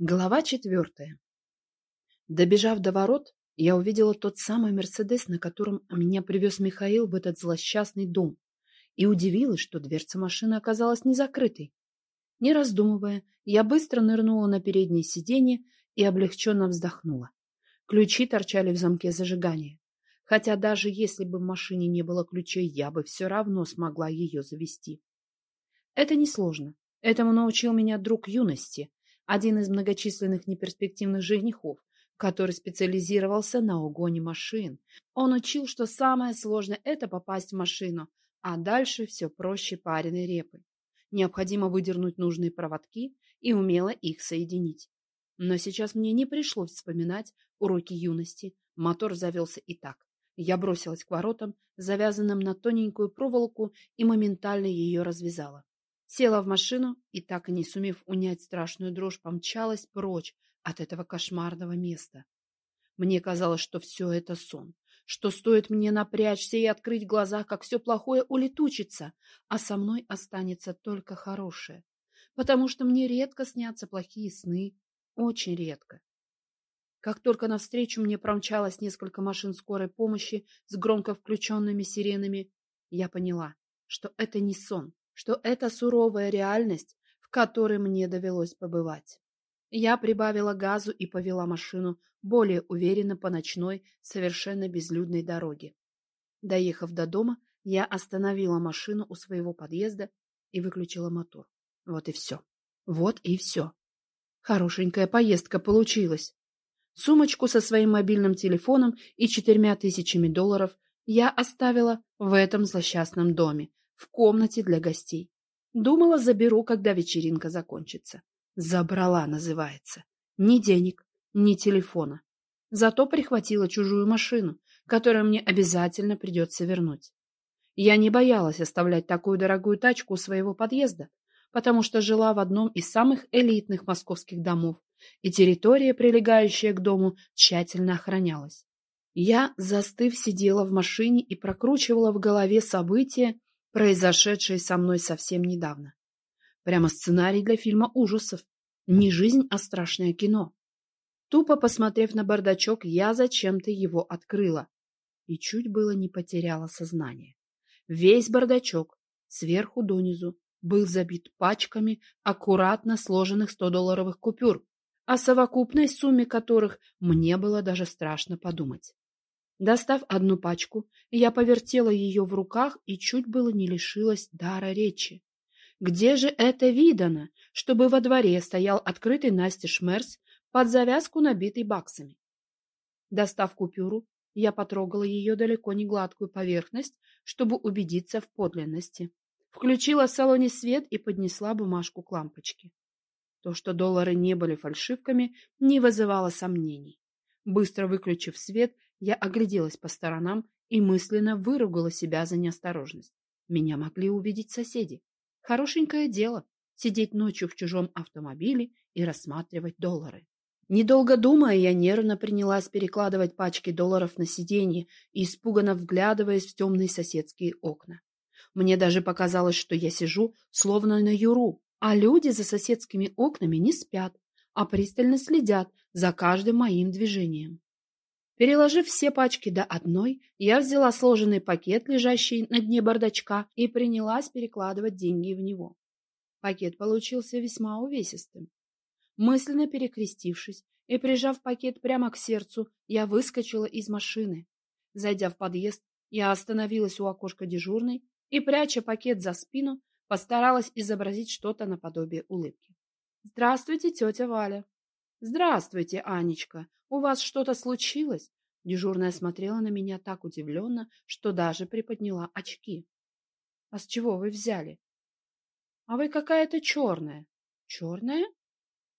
Глава четвертая. Добежав до ворот, я увидела тот самый «Мерседес», на котором меня привез Михаил в этот злосчастный дом, и удивилась, что дверца машины оказалась не закрытой. Не раздумывая, я быстро нырнула на переднее сиденье и облегченно вздохнула. Ключи торчали в замке зажигания. Хотя даже если бы в машине не было ключей, я бы все равно смогла ее завести. Это несложно. Этому научил меня друг юности, один из многочисленных неперспективных женихов, который специализировался на угоне машин. Он учил, что самое сложное – это попасть в машину, а дальше все проще пареной репы. Необходимо выдернуть нужные проводки и умело их соединить. Но сейчас мне не пришлось вспоминать уроки юности. Мотор завелся и так. Я бросилась к воротам, завязанным на тоненькую проволоку, и моментально ее развязала. Села в машину и, так и не сумев унять страшную дрожь, помчалась прочь от этого кошмарного места. Мне казалось, что все это сон, что стоит мне напрячься и открыть глаза, как все плохое улетучится, а со мной останется только хорошее, потому что мне редко снятся плохие сны, очень редко. Как только навстречу мне промчалось несколько машин скорой помощи с громко включенными сиренами, я поняла, что это не сон, что это суровая реальность, в которой мне довелось побывать. Я прибавила газу и повела машину более уверенно по ночной, совершенно безлюдной дороге. Доехав до дома, я остановила машину у своего подъезда и выключила мотор. Вот и все. Вот и все. Хорошенькая поездка получилась. Сумочку со своим мобильным телефоном и четырьмя тысячами долларов я оставила в этом злосчастном доме, в комнате для гостей. Думала, заберу, когда вечеринка закончится. Забрала, называется. Ни денег, ни телефона. Зато прихватила чужую машину, которую мне обязательно придется вернуть. Я не боялась оставлять такую дорогую тачку у своего подъезда, потому что жила в одном из самых элитных московских домов, и территория, прилегающая к дому, тщательно охранялась. Я, застыв, сидела в машине и прокручивала в голове события, произошедшее со мной совсем недавно. Прямо сценарий для фильма ужасов. Не жизнь, а страшное кино. Тупо посмотрев на бардачок, я зачем-то его открыла и чуть было не потеряла сознание. Весь бардачок, сверху донизу, был забит пачками аккуратно сложенных 100-долларовых купюр, о совокупной сумме которых мне было даже страшно подумать. Достав одну пачку, я повертела ее в руках и чуть было не лишилась дара речи. Где же это видано, чтобы во дворе стоял открытый настежь мерс под завязку, набитый баксами? Достав купюру, я потрогала ее далеко не гладкую поверхность, чтобы убедиться в подлинности. Включила в салоне свет и поднесла бумажку к лампочке. То, что доллары не были фальшивками, не вызывало сомнений. Быстро выключив свет, я огляделась по сторонам и мысленно выругала себя за неосторожность. Меня могли увидеть соседи. Хорошенькое дело — сидеть ночью в чужом автомобиле и рассматривать доллары. Недолго думая, я нервно принялась перекладывать пачки долларов на сиденье и испуганно вглядываясь в темные соседские окна. Мне даже показалось, что я сижу словно на юру, а люди за соседскими окнами не спят, а пристально следят за каждым моим движением. Переложив все пачки до одной, я взяла сложенный пакет, лежащий на дне бардачка, и принялась перекладывать деньги в него. Пакет получился весьма увесистым. Мысленно перекрестившись и прижав пакет прямо к сердцу, я выскочила из машины. Зайдя в подъезд, я остановилась у окошка дежурной и, пряча пакет за спину, постаралась изобразить что-то наподобие улыбки. «Здравствуйте, тетя Валя!» «Здравствуйте, Анечка! У вас что-то случилось?» Дежурная смотрела на меня так удивленно, что даже приподняла очки. «А с чего вы взяли?» «А вы какая-то черная». «Черная?»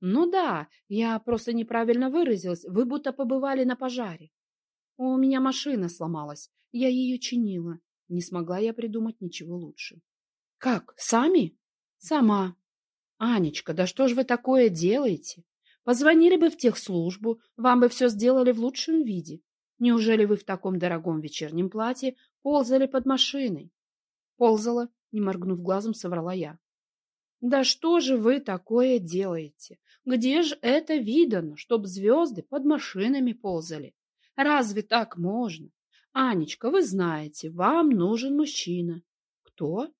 «Ну да, я просто неправильно выразилась. Вы будто побывали на пожаре». «У меня машина сломалась. Я ее чинила. Не смогла я придумать ничего лучше». «Как, сами?» «Сама». «Анечка, да что ж вы такое делаете?» Позвонили бы в техслужбу, вам бы все сделали в лучшем виде. Неужели вы в таком дорогом вечернем платье ползали под машиной? Ползала, не моргнув глазом, соврала я. Да что же вы такое делаете? Где же это видано, чтоб звезды под машинами ползали? Разве так можно? Анечка, вы знаете, вам нужен мужчина. Кто?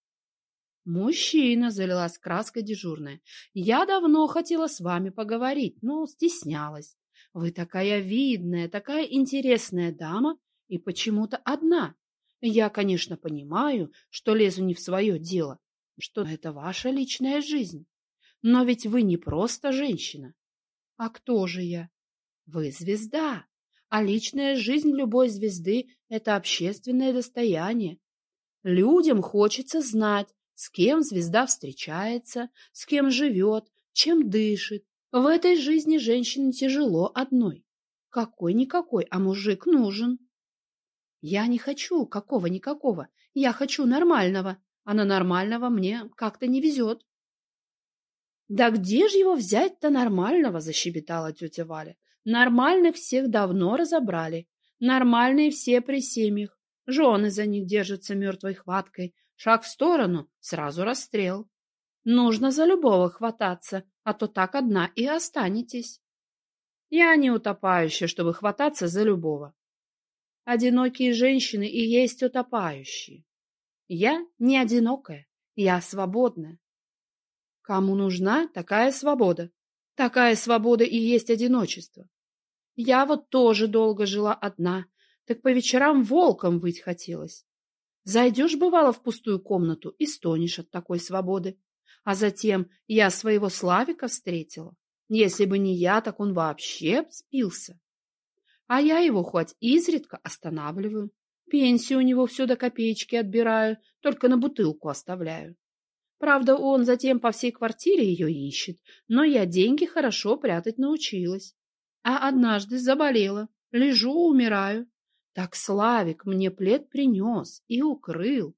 Мужчина, залилась краской дежурная. Я давно хотела с вами поговорить, но стеснялась. Вы такая видная, такая интересная дама и почему-то одна. Я, конечно, понимаю, что лезу не в свое дело, что это ваша личная жизнь. Но ведь вы не просто женщина. А кто же я? Вы звезда. А личная жизнь любой звезды – это общественное достояние. Людям хочется знать, с кем звезда встречается, с кем живет, чем дышит. В этой жизни женщине тяжело одной. Какой-никакой, а мужик нужен. Я не хочу какого-никакого, я хочу нормального, а на нормального мне как-то не везет. Да где же его взять-то нормального, защебетала тетя Валя. Нормальных всех давно разобрали. Нормальные все при семьях. Жены за них держатся мертвой хваткой. Шаг в сторону — сразу расстрел. Нужно за любого хвататься, а то так одна и останетесь. Я не утопающая, чтобы хвататься за любого. Одинокие женщины и есть утопающие. Я не одинокая, я свободная. Кому нужна такая свобода? Такая свобода и есть одиночество. Я вот тоже долго жила одна, так по вечерам волком выть хотелось. Зайдешь, бывало, в пустую комнату и стонешь от такой свободы. А затем я своего Славика встретила. Если бы не я, так он вообще спился. А я его хоть изредка останавливаю. Пенсию у него все до копеечки отбираю, только на бутылку оставляю. Правда, он затем по всей квартире ее ищет, но я деньги хорошо прятать научилась. А однажды заболела, лежу, умираю. Так Славик мне плед принес и укрыл.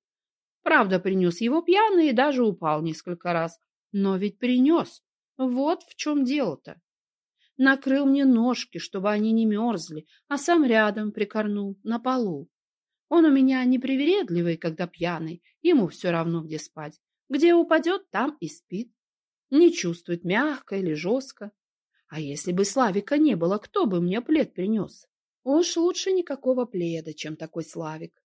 Правда, принес его пьяный и даже упал несколько раз. Но ведь принес. Вот в чем дело-то. Накрыл мне ножки, чтобы они не мерзли, а сам рядом прикорнул, на полу. Он у меня непривередливый, когда пьяный, ему все равно, где спать. Где упадет, там и спит. Не чувствует, мягко или жестко. А если бы Славика не было, кто бы мне плед принес? Уж лучше никакого пледа, чем такой Славик.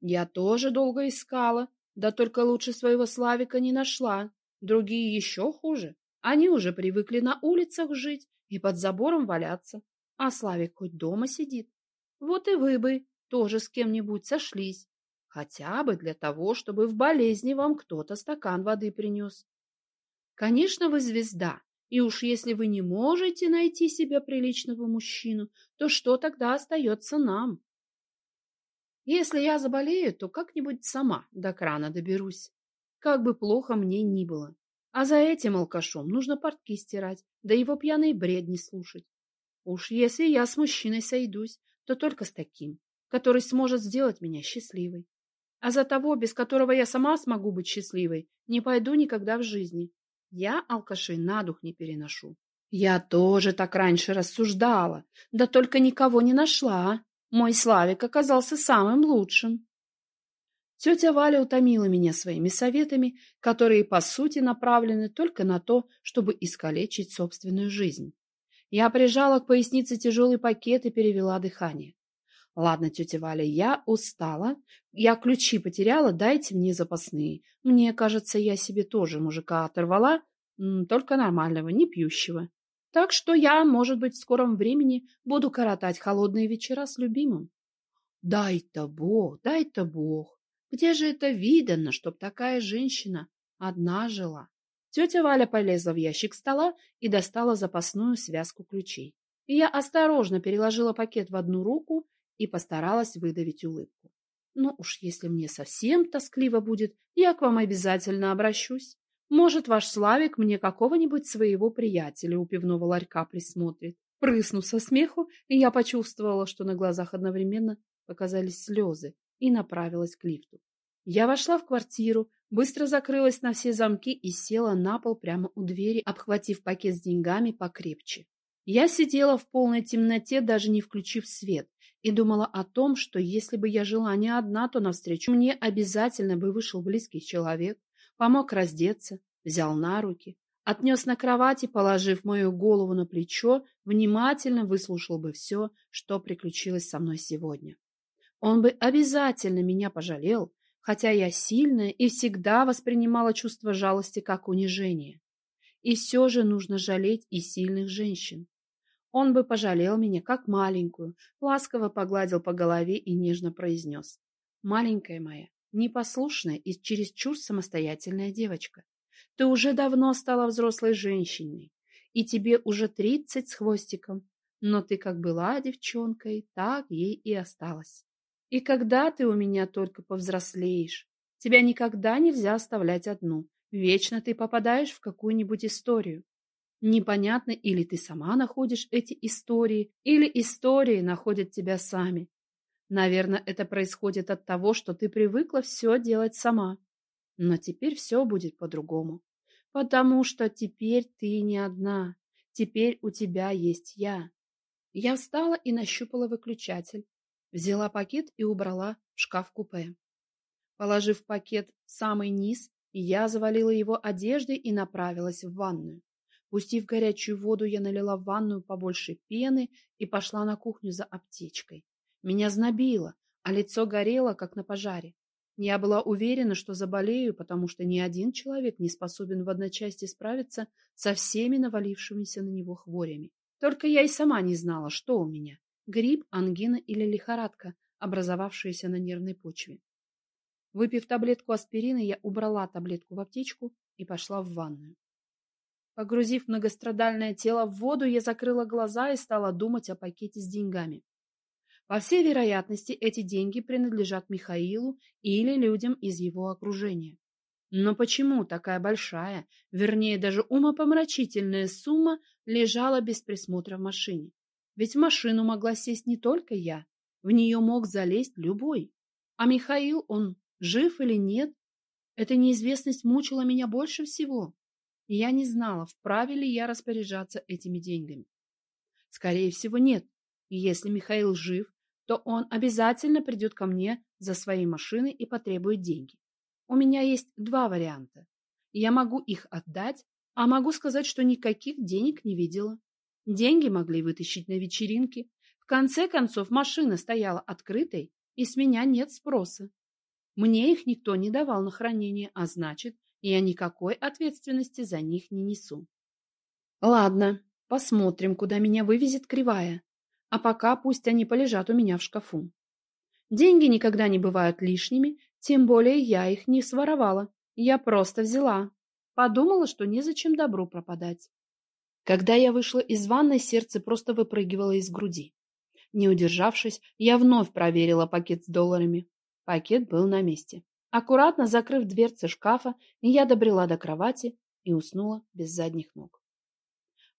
Я тоже долго искала, да только лучше своего Славика не нашла. Другие еще хуже. Они уже привыкли на улицах жить и под забором валяться. А Славик хоть дома сидит. Вот и вы бы тоже с кем-нибудь сошлись. Хотя бы для того, чтобы в болезни вам кто-то стакан воды принес. Конечно, вы звезда, и уж если вы не можете найти себе приличного мужчину, то что тогда остается нам? Если я заболею, то как-нибудь сама до крана доберусь. Как бы плохо мне ни было. А за этим алкашом нужно портки стирать, да его пьяный бред не слушать. Уж если я с мужчиной сойдусь, то только с таким, который сможет сделать меня счастливой. А за того, без которого я сама смогу быть счастливой, не пойду никогда в жизни. Я алкашей на дух не переношу. Я тоже так раньше рассуждала, да только никого не нашла. Мой Славик оказался самым лучшим. Тетя Валя утомила меня своими советами, которые, по сути, направлены только на то, чтобы искалечить собственную жизнь. Я прижала к пояснице тяжелый пакет и перевела дыхание. Ладно, тетя Валя, я устала. Я ключи потеряла, дайте мне запасные. Мне кажется, я себе тоже мужика оторвала, только нормального, не пьющего. Так что я, может быть, в скором времени буду коротать холодные вечера с любимым. Дай-то Бог, дай-то Бог. Где же это видано, чтоб такая женщина одна жила? Тетя Валя полезла в ящик стола и достала запасную связку ключей. И я осторожно переложила пакет в одну руку и постаралась выдавить улыбку. Ну уж если мне совсем тоскливо будет, я к вам обязательно обращусь. Может, ваш Славик мне какого-нибудь своего приятеля у пивного ларька присмотрит. Прыснув со смеху, я почувствовала, что на глазах одновременно показались слезы, и направилась к лифту. Я вошла в квартиру, быстро закрылась на все замки и села на пол прямо у двери, обхватив пакет с деньгами покрепче. Я сидела в полной темноте, даже не включив свет, и думала о том, что если бы я жила не одна, то навстречу мне обязательно бы вышел близкий человек, помог раздеться, взял на руки, отнес на кровать и, положив мою голову на плечо, внимательно выслушал бы все, что приключилось со мной сегодня. Он бы обязательно меня пожалел, хотя я сильная и всегда воспринимала чувство жалости как унижение. И все же нужно жалеть и сильных женщин. Он бы пожалел меня как маленькую, ласково погладил по голове и нежно произнес. «Маленькая моя, непослушная и чересчур самостоятельная девочка. Ты уже давно стала взрослой женщиной, и тебе уже тридцать с хвостиком, но ты как была девчонкой, так ей и осталась. И когда ты у меня только повзрослеешь, тебя никогда нельзя оставлять одну. Вечно ты попадаешь в какую-нибудь историю. Непонятно, или ты сама находишь эти истории, или истории находят тебя сами. Наверное, это происходит от того, что ты привыкла все делать сама. Но теперь все будет по-другому. Потому что теперь ты не одна. Теперь у тебя есть я. Я встала и нащупала выключатель. Взяла пакет и убрала в шкаф-купе. Положив пакет в самый низ, я завалила его одеждой и направилась в ванную. Пустив горячую воду, я налила в ванную побольше пены и пошла на кухню за аптечкой. Меня знобило, а лицо горело, как на пожаре. Я была уверена, что заболею, потому что ни один человек не способен в одночасье справиться со всеми навалившимися на него хворями. Только я и сама не знала, что у меня – грипп, ангина или лихорадка, образовавшаяся на нервной почве. Выпив таблетку аспирина, я убрала таблетку в аптечку и пошла в ванную. Погрузив многострадальное тело в воду, я закрыла глаза и стала думать о пакете с деньгами. По всей вероятности, эти деньги принадлежат Михаилу или людям из его окружения. Но почему такая большая, вернее даже умопомрачительная сумма лежала без присмотра в машине? Ведь в машину могла сесть не только я, в нее мог залезть любой. А Михаил, он жив или нет? Эта неизвестность мучила меня больше всего. И я не знала, вправе ли я распоряжаться этими деньгами. Скорее всего, нет. И если Михаил жив, то он обязательно придет ко мне за своей машиной и потребует деньги. У меня есть два варианта. Я могу их отдать, а могу сказать, что никаких денег не видела. Деньги могли вытащить на вечеринке. В конце концов, машина стояла открытой, и с меня нет спроса. Мне их никто не давал на хранение, а значит, я никакой ответственности за них не несу. Ладно, посмотрим, куда меня вывезет кривая. А пока пусть они полежат у меня в шкафу. Деньги никогда не бывают лишними, тем более я их не своровала. Я просто взяла. Подумала, что незачем добру пропадать. Когда я вышла из ванной, сердце просто выпрыгивало из груди. Не удержавшись, я вновь проверила пакет с долларами. Пакет был на месте. Аккуратно закрыв дверцы шкафа, я добрела до кровати и уснула без задних ног.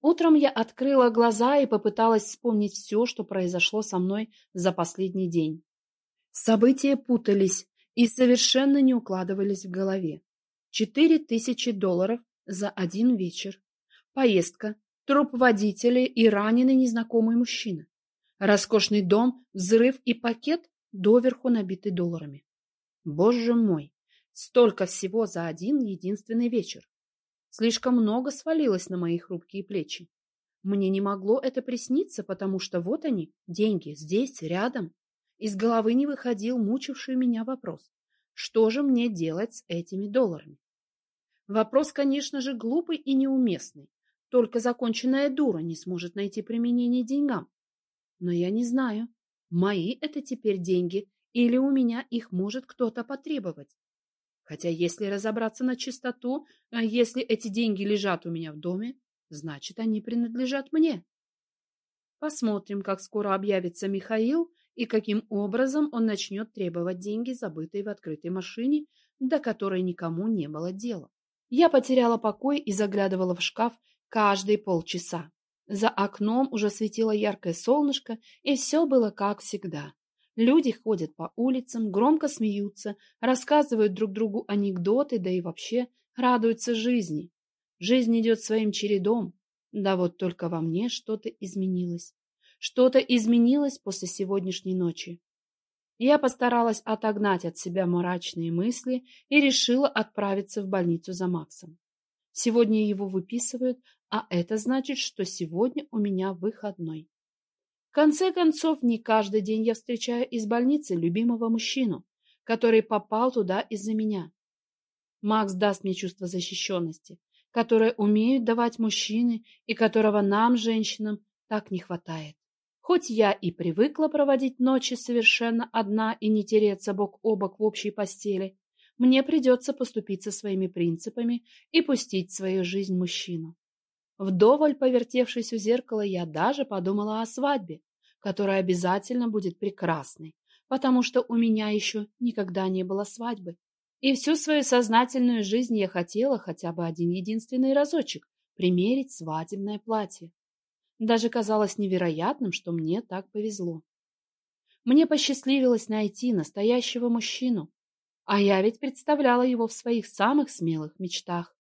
Утром я открыла глаза и попыталась вспомнить все, что произошло со мной за последний день. События путались и совершенно не укладывались в голове. Четыре тысячи долларов за один вечер. Поездка, труп водителя и раненый незнакомый мужчина. Роскошный дом, взрыв и пакет, доверху набитый долларами. Боже мой, столько всего за один единственный вечер. Слишком много свалилось на мои хрупкие плечи. Мне не могло это присниться, потому что вот они, деньги, здесь, рядом. Из головы не выходил мучивший меня вопрос. Что же мне делать с этими долларами? Вопрос, конечно же, глупый и неуместный. Только законченная дура не сможет найти применение деньгам. Но я не знаю, мои это теперь деньги или у меня их может кто-то потребовать. Хотя если разобраться на чистоту, а если эти деньги лежат у меня в доме, значит, они принадлежат мне. Посмотрим, как скоро объявится Михаил и каким образом он начнет требовать деньги, забытые в открытой машине, до которой никому не было дела. Я потеряла покой и заглядывала в шкаф каждые полчаса. За окном уже светило яркое солнышко, и все было как всегда. Люди ходят по улицам, громко смеются, рассказывают друг другу анекдоты, да и вообще радуются жизни. Жизнь идет своим чередом. Да вот только во мне что-то изменилось. Что-то изменилось после сегодняшней ночи. Я постаралась отогнать от себя мрачные мысли и решила отправиться в больницу за Максом. Сегодня его выписывают, а это значит, что сегодня у меня выходной. В конце концов, не каждый день я встречаю из больницы любимого мужчину, который попал туда из-за меня. Макс даст мне чувство защищенности, которое умеют давать мужчины и которого нам, женщинам, так не хватает. Хоть я и привыкла проводить ночи совершенно одна и не тереться бок о бок в общей постели, мне придется поступиться своими принципами и пустить в свою жизнь мужчину. Вдоволь повертевшись у зеркала, я даже подумала о свадьбе, которая обязательно будет прекрасной, потому что у меня еще никогда не было свадьбы. И всю свою сознательную жизнь я хотела хотя бы один единственный разочек примерить свадебное платье. Даже казалось невероятным, что мне так повезло. Мне посчастливилось найти настоящего мужчину, а я ведь представляла его в своих самых смелых мечтах.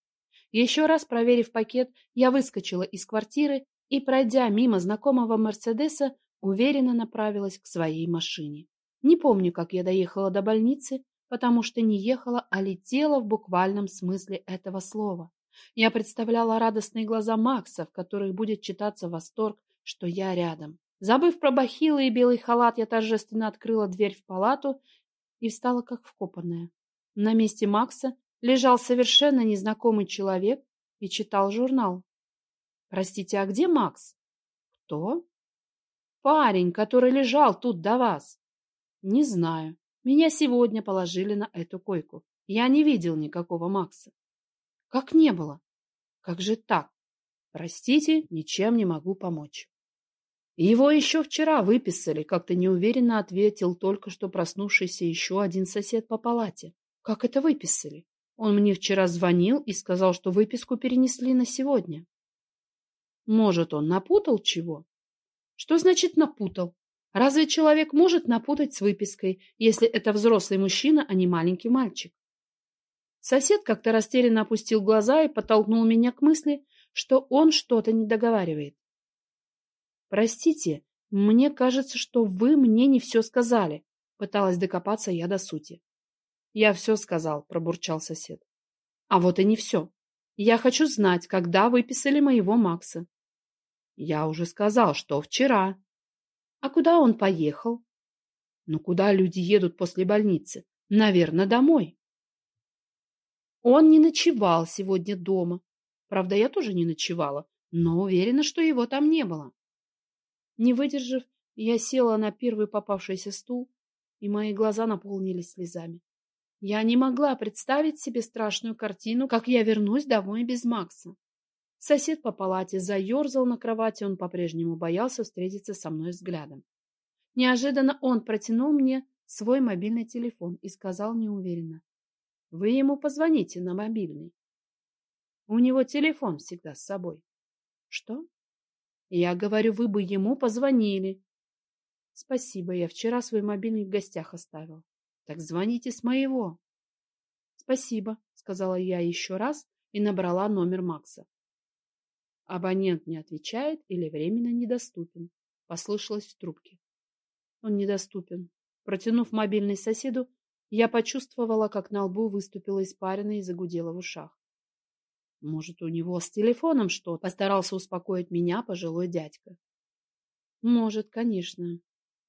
Еще раз проверив пакет, я выскочила из квартиры и, пройдя мимо знакомого Мерседеса, уверенно направилась к своей машине. Не помню, как я доехала до больницы, потому что не ехала, а летела в буквальном смысле этого слова. Я представляла радостные глаза Макса, в которых будет читаться восторг, что я рядом. Забыв про бахилы и белый халат, я торжественно открыла дверь в палату и встала как вкопанная. На месте Макса лежал совершенно незнакомый человек и читал журнал. «Простите, а где Макс?» «Кто?» «Парень, который лежал тут до вас». «Не знаю. Меня сегодня положили на эту койку. Я не видел никакого Макса». Как не было? Как же так? Простите, ничем не могу помочь. Его еще вчера выписали, как-то неуверенно ответил только что проснувшийся еще один сосед по палате. Как это выписали? Он мне вчера звонил и сказал, что выписку перенесли на сегодня. Может, он напутал чего? Что значит напутал? Разве человек может напутать с выпиской, если это взрослый мужчина, а не маленький мальчик? Сосед как-то растерянно опустил глаза и подтолкнул меня к мысли, что он что-то не договаривает. Простите, мне кажется, что вы мне не все сказали. Пыталась докопаться я до сути. Я все сказал, пробурчал сосед. А вот и не все. Я хочу знать, когда выписали моего Макса. Я уже сказал, что вчера. А куда он поехал? Ну, куда люди едут после больницы? Наверное, домой. Он не ночевал сегодня дома. Правда, я тоже не ночевала, но уверена, что его там не было. Не выдержав, я села на первый попавшийся стул, и мои глаза наполнились слезами. Я не могла представить себе страшную картину, как я вернусь домой без Макса. Сосед по палате заерзал на кровати, он по-прежнему боялся встретиться со мной взглядом. Неожиданно он протянул мне свой мобильный телефон и сказал неуверенно. Вы ему позвоните на мобильный. У него телефон всегда с собой. Что? Я говорю, вы бы ему позвонили. Спасибо, я вчера свой мобильный в гостях оставил. Так звоните с моего. Спасибо, сказала я еще раз и набрала номер Макса. Абонент не отвечает или временно недоступен. Послышалось в трубке. Он недоступен. Протянув мобильный соседу, я почувствовала, как на лбу выступила испарина и загудела в ушах. Может, у него с телефоном что? Постарался успокоить меня пожилой дядька. Может, конечно.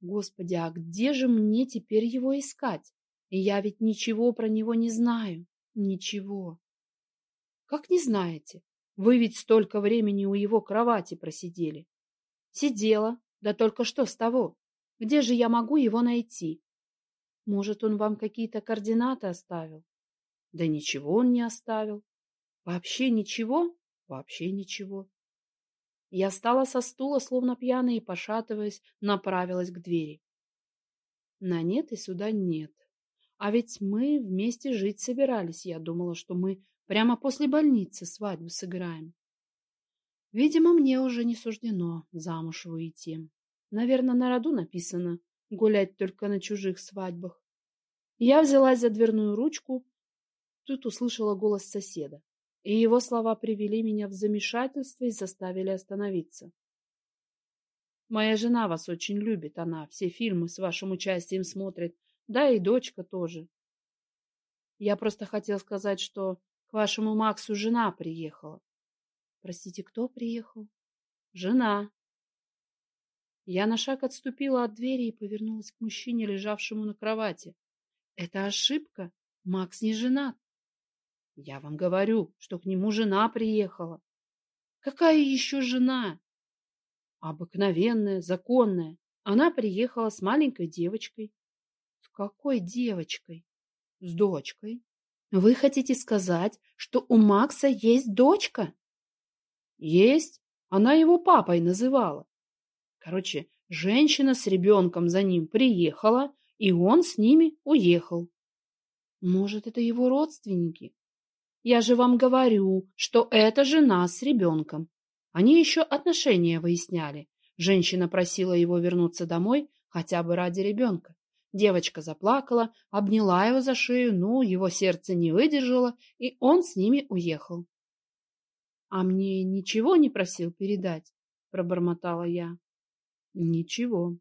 Господи, а где же мне теперь его искать? Я ведь ничего про него не знаю. Ничего. Как не знаете? Вы ведь столько времени у его кровати просидели. Сидела, да только что с того. Где же я могу его найти? Может, он вам какие-то координаты оставил? Да ничего он не оставил. Вообще ничего? Вообще ничего. Я встала со стула, словно пьяная, и, пошатываясь, направилась к двери. На нет и сюда нет. А ведь мы вместе жить собирались. Я думала, что мы прямо после больницы свадьбу сыграем. Видимо, мне уже не суждено замуж выйти. Наверное, на роду написано гулять только на чужих свадьбах. Я взялась за дверную ручку, тут услышала голос соседа, и его слова привели меня в замешательство и заставили остановиться. Моя жена вас очень любит, она все фильмы с вашим участием смотрит, да и дочка тоже. Я просто хотел сказать, что К вашему Максу жена приехала. Простите, кто приехал? Жена. Я на шаг отступила от двери и повернулась к мужчине, лежавшему на кровати. Это ошибка. Макс не женат. Я вам говорю, что к нему жена приехала. Какая еще жена? Обыкновенная, законная. Она приехала с маленькой девочкой. С какой девочкой? С дочкой. Вы хотите сказать, что у Макса есть дочка? Есть. Она его папой называла. Короче, женщина с ребенком за ним приехала, и он с ними уехал. Может, это его родственники? Я же вам говорю, что это жена с ребенком. Они еще отношения выясняли. Женщина просила его вернуться домой хотя бы ради ребенка. Девочка заплакала, обняла его за шею, но его сердце не выдержало, и он с ними уехал. — А мне ничего не просил передать? — пробормотала я. — Ничего.